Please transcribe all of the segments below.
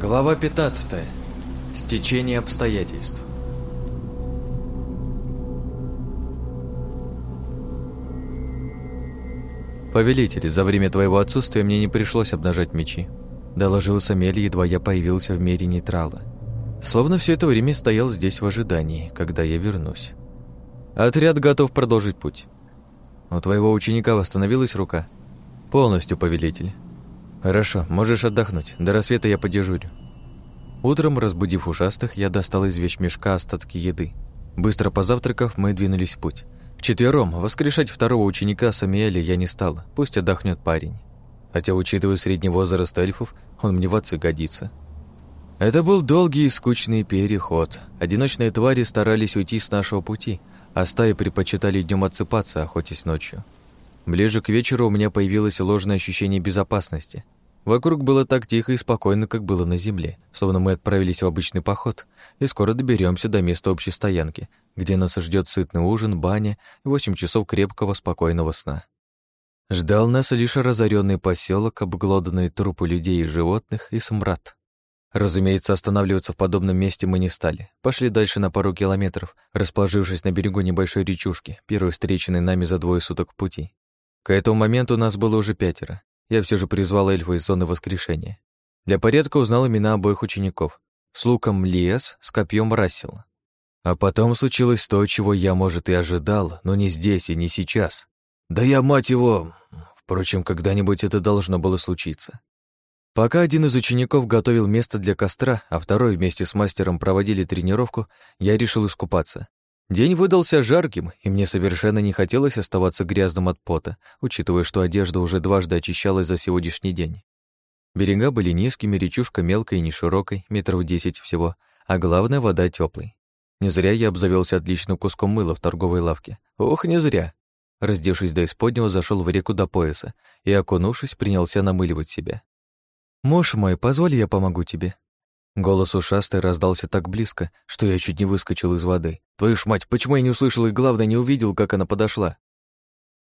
Глава 15. Стечение обстоятельств. «Повелитель, за время твоего отсутствия мне не пришлось обнажать мечи», доложил Самель, едва я появился в мире нейтрала. Словно все это время стоял здесь в ожидании, когда я вернусь. Отряд готов продолжить путь. У твоего ученика восстановилась рука? Полностью, повелитель. Хорошо, можешь отдохнуть. До рассвета я подежурю. Утром, разбудив ушастых, я достал из вещмешка остатки еды. Быстро позавтракав, мы двинулись в путь. Вчетвером воскрешать второго ученика Самиэля я не стал, пусть отдохнет парень. Хотя, учитывая средний возраст эльфов, он мне в отцы годится. Это был долгий и скучный переход. Одиночные твари старались уйти с нашего пути, а стаи предпочитали днем отсыпаться, охотясь ночью. Ближе к вечеру у меня появилось ложное ощущение безопасности. Вокруг было так тихо и спокойно, как было на земле, словно мы отправились в обычный поход и скоро доберемся до места общей стоянки, где нас ждет сытный ужин, баня и восемь часов крепкого спокойного сна. Ждал нас лишь разоренный поселок, обглоданные трупы людей и животных и смрад. Разумеется, останавливаться в подобном месте мы не стали. Пошли дальше на пару километров, расположившись на берегу небольшой речушки, первой встреченной нами за двое суток пути. К этому моменту нас было уже пятеро. Я все же призвал эльфа из зоны воскрешения. Для порядка узнал имена обоих учеников. С луком Лиас, с копьем Рассел. А потом случилось то, чего я, может, и ожидал, но не здесь и не сейчас. Да я, мать его... Впрочем, когда-нибудь это должно было случиться. Пока один из учеников готовил место для костра, а второй вместе с мастером проводили тренировку, я решил искупаться. День выдался жарким, и мне совершенно не хотелось оставаться грязным от пота, учитывая, что одежда уже дважды очищалась за сегодняшний день. Берега были низкими, речушка мелкой и не широкой, метров десять всего, а главное, вода теплой. Не зря я обзавелся отличным куском мыла в торговой лавке. Ох, не зря. Раздевшись до исподнего, зашел в реку до пояса и, окунувшись, принялся намыливать себя. «Муж мой, позволь я помогу тебе», Голос ушастой раздался так близко, что я чуть не выскочил из воды. Твою ж мать, почему я не услышал и, главное, не увидел, как она подошла?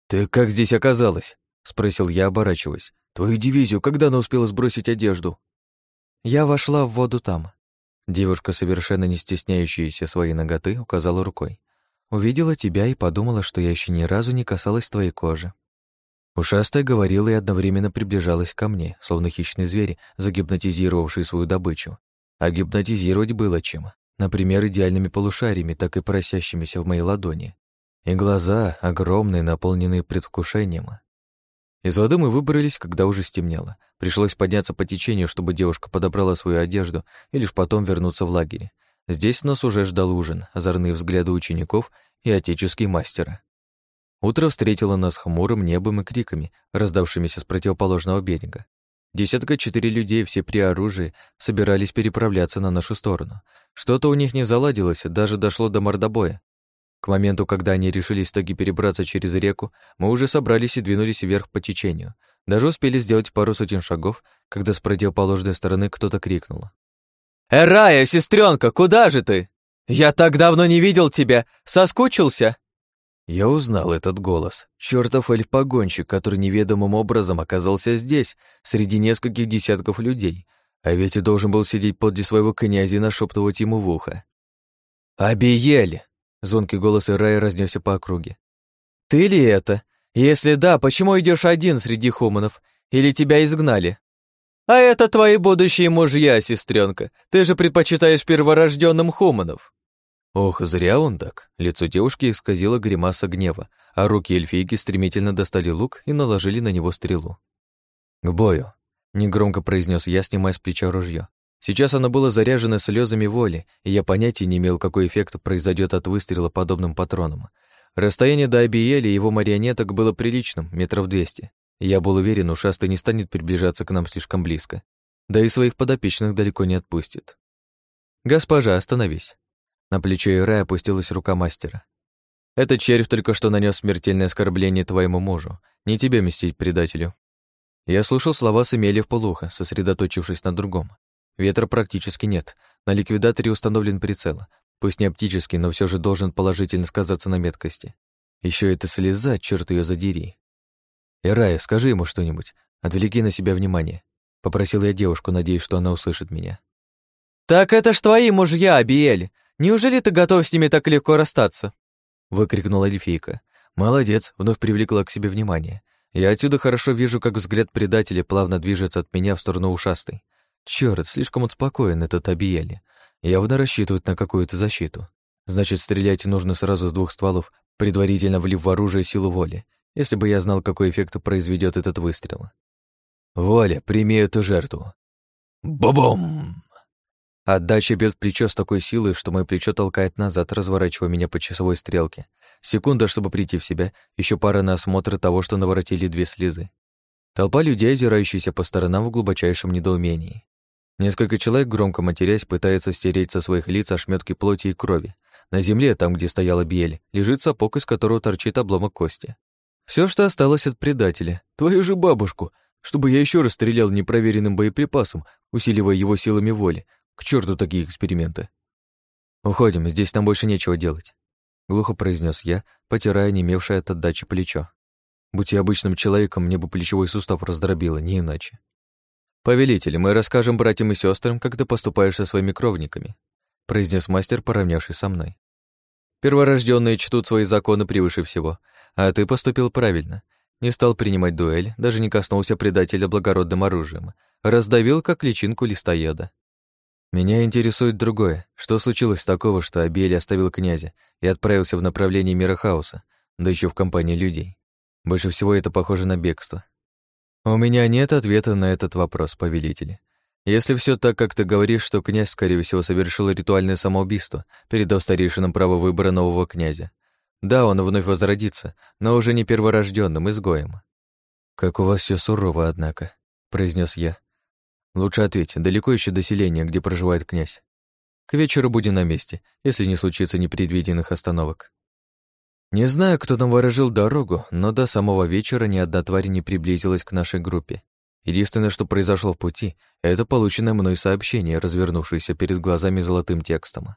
«Ты как здесь оказалась?» — спросил я, оборачиваясь. «Твою дивизию, когда она успела сбросить одежду?» «Я вошла в воду там». Девушка, совершенно не стесняющаяся своей ноготы, указала рукой. «Увидела тебя и подумала, что я еще ни разу не касалась твоей кожи». Ушастая говорила и одновременно приближалась ко мне, словно хищный зверь, загипнотизировавший свою добычу. А гипнотизировать было чем. Например, идеальными полушариями, так и просящимися в моей ладони. И глаза огромные, наполненные предвкушением. Из воды мы выбрались, когда уже стемнело. Пришлось подняться по течению, чтобы девушка подобрала свою одежду и лишь потом вернуться в лагерь. Здесь нас уже ждал ужин, озорные взгляды учеников и отеческий мастера. Утро встретило нас хмурым небом и криками, раздавшимися с противоположного берега. Десятка четыре людей, все при оружии, собирались переправляться на нашу сторону. Что-то у них не заладилось, даже дошло до мордобоя. К моменту, когда они решились таки перебраться через реку, мы уже собрались и двинулись вверх по течению. Даже успели сделать пару сотен шагов, когда с противоположной стороны кто-то крикнул. «Эрая, сестренка, куда же ты? Я так давно не видел тебя! Соскучился?» Я узнал этот голос. Чёртов эльф-погонщик, который неведомым образом оказался здесь, среди нескольких десятков людей. А ведь и должен был сидеть подле своего князя и нашептывать ему в ухо. «Абиель!» — звонкий голос Ирая разнесся по округе. «Ты ли это? Если да, почему идешь один среди хуманов? Или тебя изгнали?» «А это твои будущие мужья, сестренка. Ты же предпочитаешь перворожденным хуманов!» Ох, зря он так. Лицо девушки исказило гримаса гнева, а руки эльфийки стремительно достали лук и наложили на него стрелу. «К бою!» — негромко произнес я, снимая с плеча ружье. Сейчас оно было заряжено слезами воли, и я понятия не имел, какой эффект произойдет от выстрела подобным патроном. Расстояние до Абиели и его марионеток было приличным, метров двести. Я был уверен, ушастый не станет приближаться к нам слишком близко. Да и своих подопечных далеко не отпустит. «Госпожа, остановись!» На плечо Ирая опустилась рука мастера. «Этот червь только что нанес смертельное оскорбление твоему мужу. Не тебе мстить предателю». Я слушал слова Сэмели в полухо, сосредоточившись на другом. Ветра практически нет. На ликвидаторе установлен прицел. Пусть не оптический, но все же должен положительно сказаться на меткости. Еще эта слеза, черт ее задери. «Ирая, скажи ему что-нибудь. Отвлеки на себя внимание», — попросил я девушку, надеясь, что она услышит меня. «Так это ж твои мужья, Абиэль! Неужели ты готов с ними так легко расстаться?» выкрикнула эльфийка. «Молодец!» — вновь привлекла к себе внимание. Я отсюда хорошо вижу, как взгляд предателя плавно движется от меня в сторону ушастой. Чёрт, слишком он спокоен, этот Абиэли. Явно рассчитывает на какую-то защиту. Значит, стрелять нужно сразу с двух стволов, предварительно влив в оружие силу воли, если бы я знал, какой эффект произведет этот выстрел. «Воля, прими эту жертву!» Бабом! Отдача бьет плечо с такой силой, что мое плечо толкает назад, разворачивая меня по часовой стрелке. Секунда, чтобы прийти в себя, еще пара на осмотр того, что наворотили две слезы. Толпа людей, озирающаяся по сторонам в глубочайшем недоумении. Несколько человек, громко матерясь, пытаются стереть со своих лиц ошметки плоти и крови. На земле, там, где стояла Биель, лежит сапог, из которого торчит обломок кости. Все, что осталось от предателя. Твою же бабушку! чтобы я еще раз стрелял непроверенным боеприпасом, усиливая его силами воли. К черту такие эксперименты. «Уходим, здесь нам больше нечего делать», — глухо произнес я, потирая немевшее от отдачи плечо. Будь я обычным человеком, мне бы плечевой сустав раздробило, не иначе. «Повелитель, мы расскажем братьям и сестрам, как ты поступаешь со своими кровниками», произнес мастер, поравнявшись со мной. «Перворожденные чтут свои законы превыше всего, а ты поступил правильно. Не стал принимать дуэль, даже не коснулся предателя благородным оружием. Раздавил, как личинку листоеда. Меня интересует другое. Что случилось такого, что Абель оставил князя и отправился в направлении мира хаоса, да еще в компании людей? Больше всего это похоже на бегство. У меня нет ответа на этот вопрос, повелитель. Если все так, как ты говоришь, что князь, скорее всего, совершил ритуальное самоубийство, передав старейшинам право выбора нового князя, да, он вновь возродится, но уже не перворожденным изгоем. «Как у вас все сурово, однако», — произнес я. «Лучше ответь, далеко еще до селения, где проживает князь. К вечеру будем на месте, если не случится непредвиденных остановок». Не знаю, кто там ворожил дорогу, но до самого вечера ни одна тварь не приблизилась к нашей группе. Единственное, что произошло в пути, это полученное мной сообщение, развернувшееся перед глазами золотым текстом.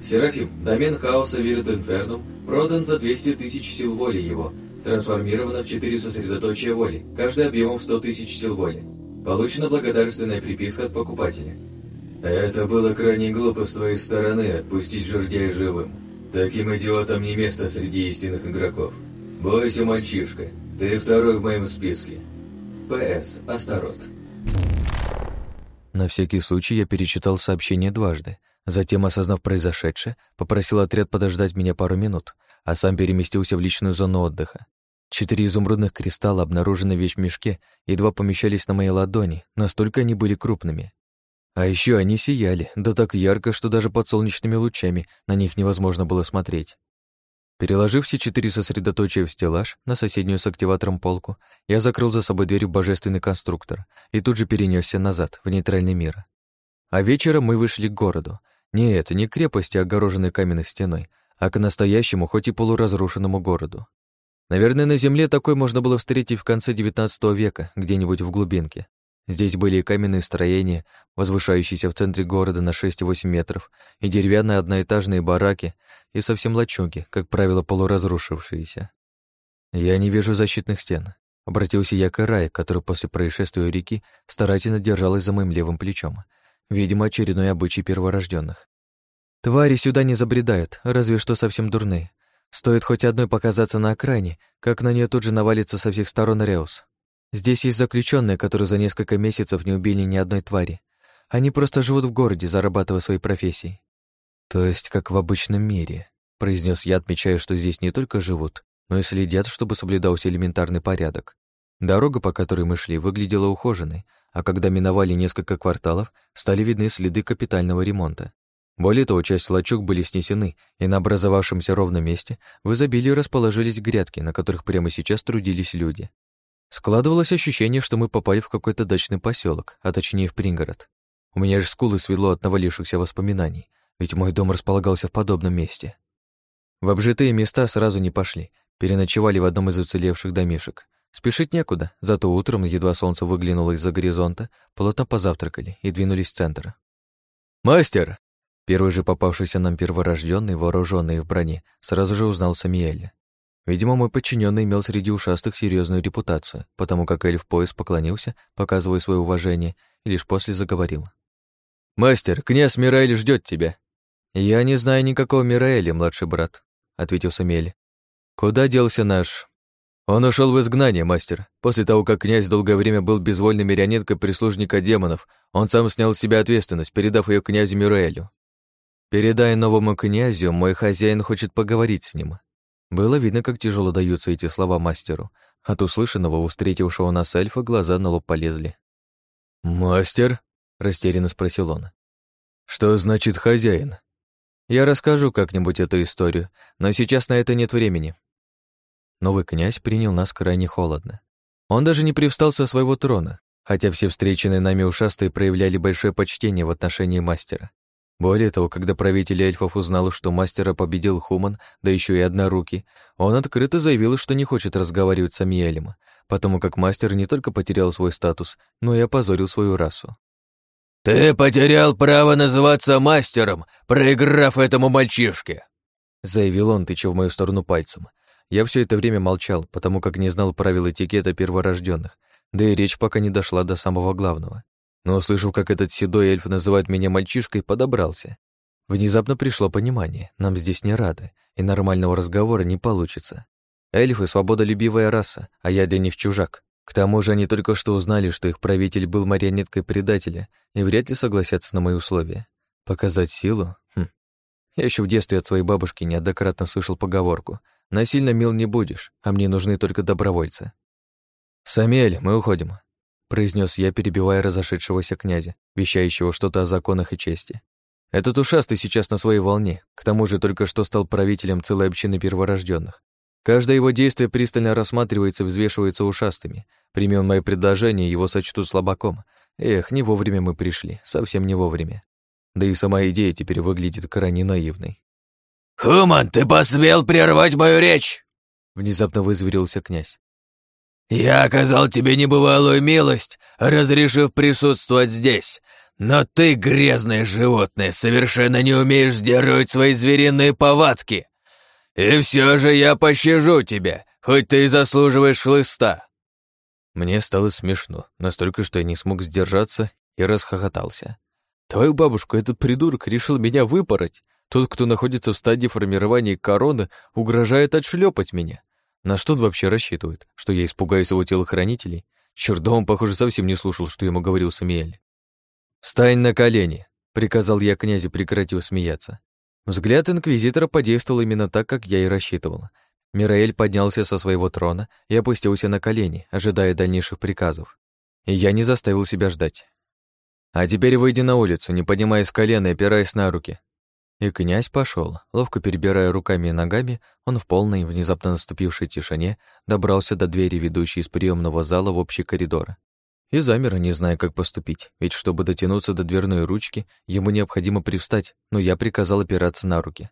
Серафим, домен хаоса Вирит Инфернум, продан за 200 тысяч сил воли его, трансформировано в 4 сосредоточия воли, каждый объемом 100 тысяч сил воли. Получена благодарственная приписка от покупателя. Это было крайне глупо с твоей стороны отпустить жердяя живым. Таким идиотам не место среди истинных игроков. Бойся, мальчишка, ты второй в моем списке. П.С. Астарот. На всякий случай я перечитал сообщение дважды, Затем, осознав произошедшее, попросил отряд подождать меня пару минут, а сам переместился в личную зону отдыха. Четыре изумрудных кристалла, обнаруженные в вещмешке, едва помещались на моей ладони, настолько они были крупными. А еще они сияли, да так ярко, что даже под солнечными лучами на них невозможно было смотреть. Переложив все четыре сосредоточия в стеллаж на соседнюю с активатором полку, я закрыл за собой дверь в божественный конструктор и тут же перенесся назад, в нейтральный мир. А вечером мы вышли к городу, не к крепости, огороженной каменной стеной, а к настоящему, хоть и полуразрушенному городу. Наверное, на земле такой можно было встретить в конце XIX века, где-нибудь в глубинке. Здесь были и каменные строения, возвышающиеся в центре города на 6-8 метров, и деревянные одноэтажные бараки, и совсем лачуги, как правило, полуразрушившиеся. «Я не вижу защитных стен», — обратился я к Рае, который после происшествия реки старательно держалась за моим левым плечом, Видимо, очередной обычай перворожденных. Твари сюда не забредают, разве что совсем дурные. Стоит хоть одной показаться на окраине, как на нее тут же навалится со всех сторон Реус. Здесь есть заключенные, которые за несколько месяцев не убили ни одной твари. Они просто живут в городе, зарабатывая своей профессией. То есть, как в обычном мире, произнес я, отмечая, что здесь не только живут, но и следят, чтобы соблюдался элементарный порядок. Дорога, по которой мы шли, выглядела ухоженной, а когда миновали несколько кварталов, стали видны следы капитального ремонта. Более того, часть лачуг были снесены, и на образовавшемся ровном месте в изобилии расположились грядки, на которых прямо сейчас трудились люди. Складывалось ощущение, что мы попали в какой-то дачный поселок, а точнее в пригород. У меня же скулы свело от навалившихся воспоминаний, ведь мой дом располагался в подобном месте. В обжитые места сразу не пошли, переночевали в одном из уцелевших домишек. Спешить некуда, зато утром, едва солнце выглянуло из-за горизонта, плотно позавтракали и двинулись в центр. «Мастер!» Первый же попавшийся нам перворожденный, вооруженный в броне, сразу же узнал Самиэля. Видимо, мой подчиненный имел среди ушастых серьезную репутацию, потому как эльф пояс поклонился, показывая свое уважение, и лишь после заговорил. «Мастер, князь Мираэль ждет тебя». «Я не знаю никакого Мираэля, младший брат», — ответил Самель. «Куда делся наш он ушел в изгнание, мастер. После того, как князь долгое время был безвольной марионеткой прислужника демонов, он сам снял с себя ответственность, передав ее князю Мюрелю. Передай новому князю, мой хозяин хочет поговорить с ним. Было видно, как тяжело даются эти слова мастеру. От услышанного у встретившего нас эльфа глаза на лоб полезли. «Мастер?» — растерянно спросил он. «Что значит хозяин?» «Я расскажу как-нибудь эту историю, но сейчас на это нет времени. Новый князь принял нас крайне холодно. Он даже не привстал со своего трона, хотя все встреченные нами ушастые проявляли большое почтение в отношении мастера. Более того, когда правитель эльфов узнал, что мастера победил Хуман, да еще и однорукий, он открыто заявил, что не хочет разговаривать с Амиэлем, потому как мастер не только потерял свой статус, но и опозорил свою расу. «Ты потерял право называться мастером, проиграв этому мальчишке!» заявил он, тыча в мою сторону пальцем, я все это время молчал, потому как не знал правил этикета перворожденных, да и речь пока не дошла до самого главного. Но услышав, как этот седой эльф называет меня мальчишкой, подобрался. Внезапно пришло понимание, нам здесь не рады, и нормального разговора не получится. Эльфы — свободолюбивая раса, а я для них чужак. К тому же они только что узнали, что их правитель был марионеткой предателя, и вряд ли согласятся на мои условия. Показать силу? Хм. Я еще в детстве от своей бабушки неоднократно слышал поговорку Насильно мил не будешь, а мне нужны только добровольцы. «Самиэль, мы уходим», — произнес я, перебивая разошедшегося князя, вещающего что-то о законах и чести. «Этот ушастый сейчас на своей волне, к тому же только что стал правителем целой общины перворожденных. Каждое его действие пристально рассматривается и взвешивается ушастыми. Прими он мои предложения, его сочтут слабаком. Эх, не вовремя мы пришли, совсем не вовремя. Да и сама идея теперь выглядит крайне наивной. «Хуман, ты посмел прервать мою речь!» Внезапно вызверился князь. «Я оказал тебе небывалую милость, разрешив присутствовать здесь, но ты, грязное животное, совершенно не умеешь сдерживать свои звериные повадки. И все же я пощажу тебя, хоть ты и заслуживаешь хлыста». Мне стало смешно, настолько, что я не смог сдержаться и расхохотался. «Твою бабушку этот придурок решил меня выпороть. Тот, кто находится в стадии формирования короны, угрожает отшлепать меня. На что он вообще рассчитывает? Что я испугаюсь его телохранителей? Чёрт, да он, похоже, совсем не слушал, что ему говорил Самиэль. «Встань на колени!» — приказал я князю, прекратив смеяться. Взгляд инквизитора подействовал именно так, как я и рассчитывал. Мираэль поднялся со своего трона и опустился на колени, ожидая дальнейших приказов. И я не заставил себя ждать. «А теперь выйди на улицу, не поднимаясь с колена и опираясь на руки», и князь пошел. Ловко перебирая руками и ногами, он в полной, внезапно наступившей тишине добрался до двери, ведущей из приемного зала в общий коридор. И замер, не зная, как поступить, ведь чтобы дотянуться до дверной ручки, ему необходимо привстать, но я приказал опираться на руки.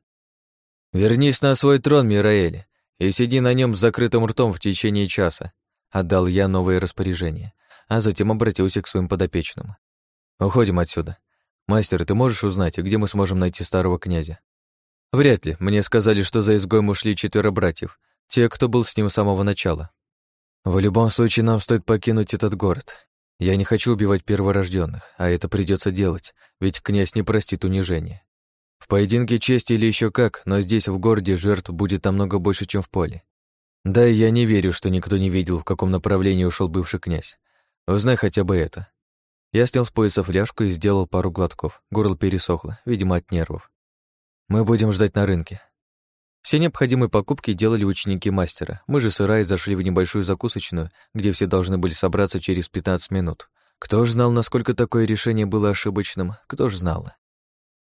«Вернись на свой трон, Мираэль, и сиди на нем с закрытым ртом в течение часа», отдал я новое распоряжение, а затем обратился к своим подопечным. «Уходим отсюда. «Мастер, ты можешь узнать, где мы сможем найти старого князя?» «Вряд ли. Мне сказали, что за изгоем ушли четверо братьев, те, кто был с ним с самого начала. В любом случае, нам стоит покинуть этот город. Я не хочу убивать перворожденных, а это придется делать, ведь князь не простит унижения. В поединке чести или еще как, но здесь, в городе, жертв будет намного больше, чем в поле. Да, и я не верю, что никто не видел, в каком направлении ушел бывший князь. Узнай хотя бы это. Я снял с пояса фляжку и сделал пару глотков. Горло пересохло, видимо, от нервов. Мы будем ждать на рынке. Все необходимые покупки делали ученики мастера. Мы же с Ирай зашли в небольшую закусочную, где все должны были собраться через 15 минут. Кто ж знал, насколько такое решение было ошибочным, кто ж знал.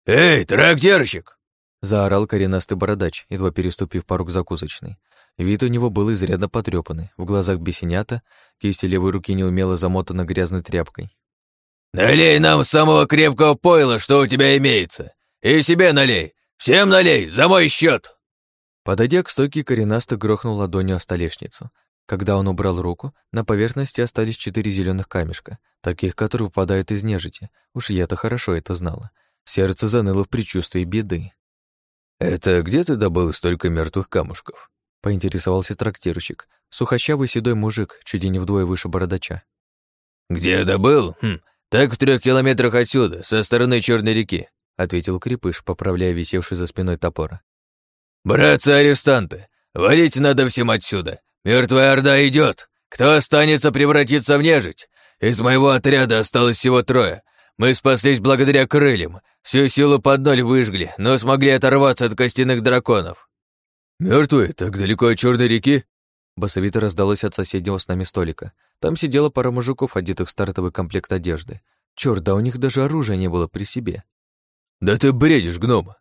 «Эй, трактирщик!» Заорал коренастый бородач, едва переступив порог закусочной. Вид у него был изрядно потрёпанный, в глазах бесенята, кисть левой руки неумело замотана грязной тряпкой. «Налей нам самого крепкого пойла, что у тебя имеется. И себе налей. Всем налей, за мой счет. Подойдя к стойке, коренасто грохнул ладонью о столешницу. Когда он убрал руку, на поверхности остались четыре зеленых камешка, таких, которые выпадают из нежити. Уж я-то хорошо это знала. Сердце заныло в предчувствии беды. «Это где ты добыл столько мертвых камушков?» — поинтересовался трактирщик, сухощавый седой мужик, чуть не вдвое выше бородача. «Где добыл? Хм, «Так в трех километрах отсюда, со стороны Черной реки», — ответил Крепыш, поправляя висевший за спиной топор. «Братцы-арестанты, валить надо всем отсюда. Мертвая орда идет. Кто останется, превратиться в нежить. Из моего отряда осталось всего трое. Мы спаслись благодаря крыльям. Всю силу под ноль выжгли, но смогли оторваться от костяных драконов». Мертвые? Так далеко от Черной реки?» Басовито раздалось от соседнего с нами столика. Там сидела пара мужиков, одетых в стартовый комплект одежды. Чёрт, да у них даже оружия не было при себе. «Да ты бредишь, гном!»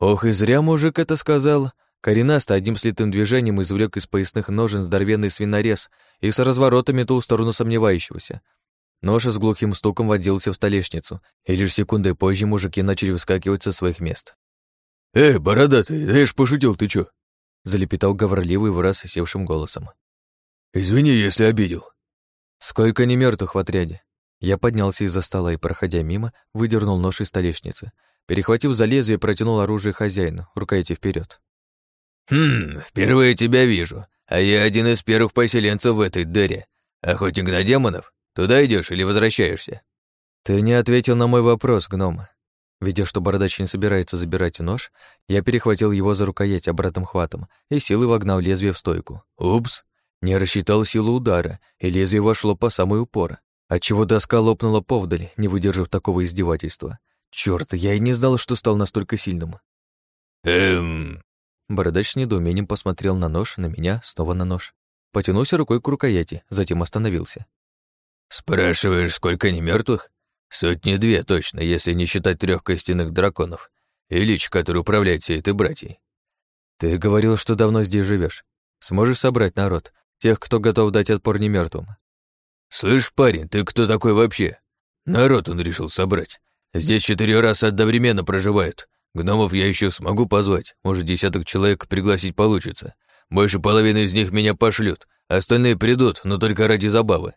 Ох, и зря мужик это сказал. Коренаста одним слитым движением извлек из поясных ножен здоровенный свинорез и с разворотами ту сторону сомневающегося. Нож с глухим стуком водился в столешницу, и лишь секундой позже мужики начали выскакивать со своих мест. «Эй, бородатый, да я ж пошутил, ты чё?» Залепетал говорливый в раз севшим голосом. «Извини, если обидел». «Сколько не мертвых в отряде?» Я поднялся из-за стола и, проходя мимо, выдернул нож из столешницы. Перехватив за лезвие, протянул оружие хозяину, рукояти вперед. «Хм, впервые тебя вижу, а я один из первых поселенцев в этой дыре. Охотник на демонов? Туда идешь или возвращаешься?» «Ты не ответил на мой вопрос, гном». Видя, что бородач не собирается забирать нож, я перехватил его за рукоять обратным хватом и силой вогнал лезвие в стойку. Упс! Не рассчитал силу удара, и лезвие вошло по самой упор, отчего доска лопнула повдаль, не выдержав такого издевательства. Чёрт, я и не знал, что стал настолько сильным. «Эм...» Бородач с недоумением посмотрел на нож, на меня, снова на нож. Потянулся рукой к рукояти, затем остановился. «Спрашиваешь, сколько не мертвых? Сотни-две точно, если не считать трех костяных драконов и лич, который управляет всей этой братьей. Ты говорил, что давно здесь живешь. Сможешь собрать народ, тех, кто готов дать отпор немертвым. Слышь, парень, ты кто такой вообще? Народ он решил собрать. Здесь четыре расы одновременно проживают. Гномов я еще смогу позвать, может, десяток человек пригласить получится. Больше половины из них меня пошлют, остальные придут, но только ради забавы.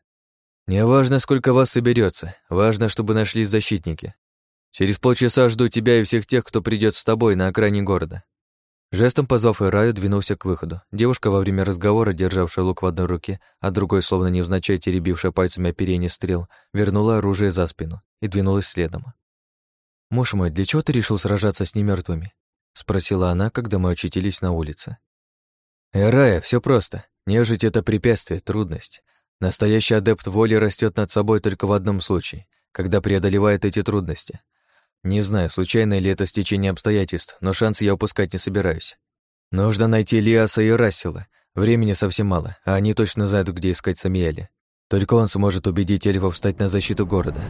Не важно, сколько вас соберется, важно, чтобы нашлись защитники. Через полчаса жду тебя и всех тех, кто придет с тобой на окраине города. Жестом позвав Ираю, двинулся к выходу. Девушка во время разговора, державшая лук в одной руке, а другой, словно невзначай теребившая пальцами оперение стрел, вернула оружие за спину и двинулась следом. «Муж мой, для чего ты решил сражаться с немертвыми? спросила она, когда мы очутились на улице. «Ирая, все просто. Нежить — это препятствие, трудность. Настоящий адепт воли растет над собой только в одном случае, когда преодолевает эти трудности. Не знаю, случайно ли это стечение обстоятельств, но шанс я упускать не собираюсь. Нужно найти Лиаса и Рассела. Времени совсем мало, а они точно знают, где искать Самиэля. Только он сможет убедить эльфов встать на защиту города.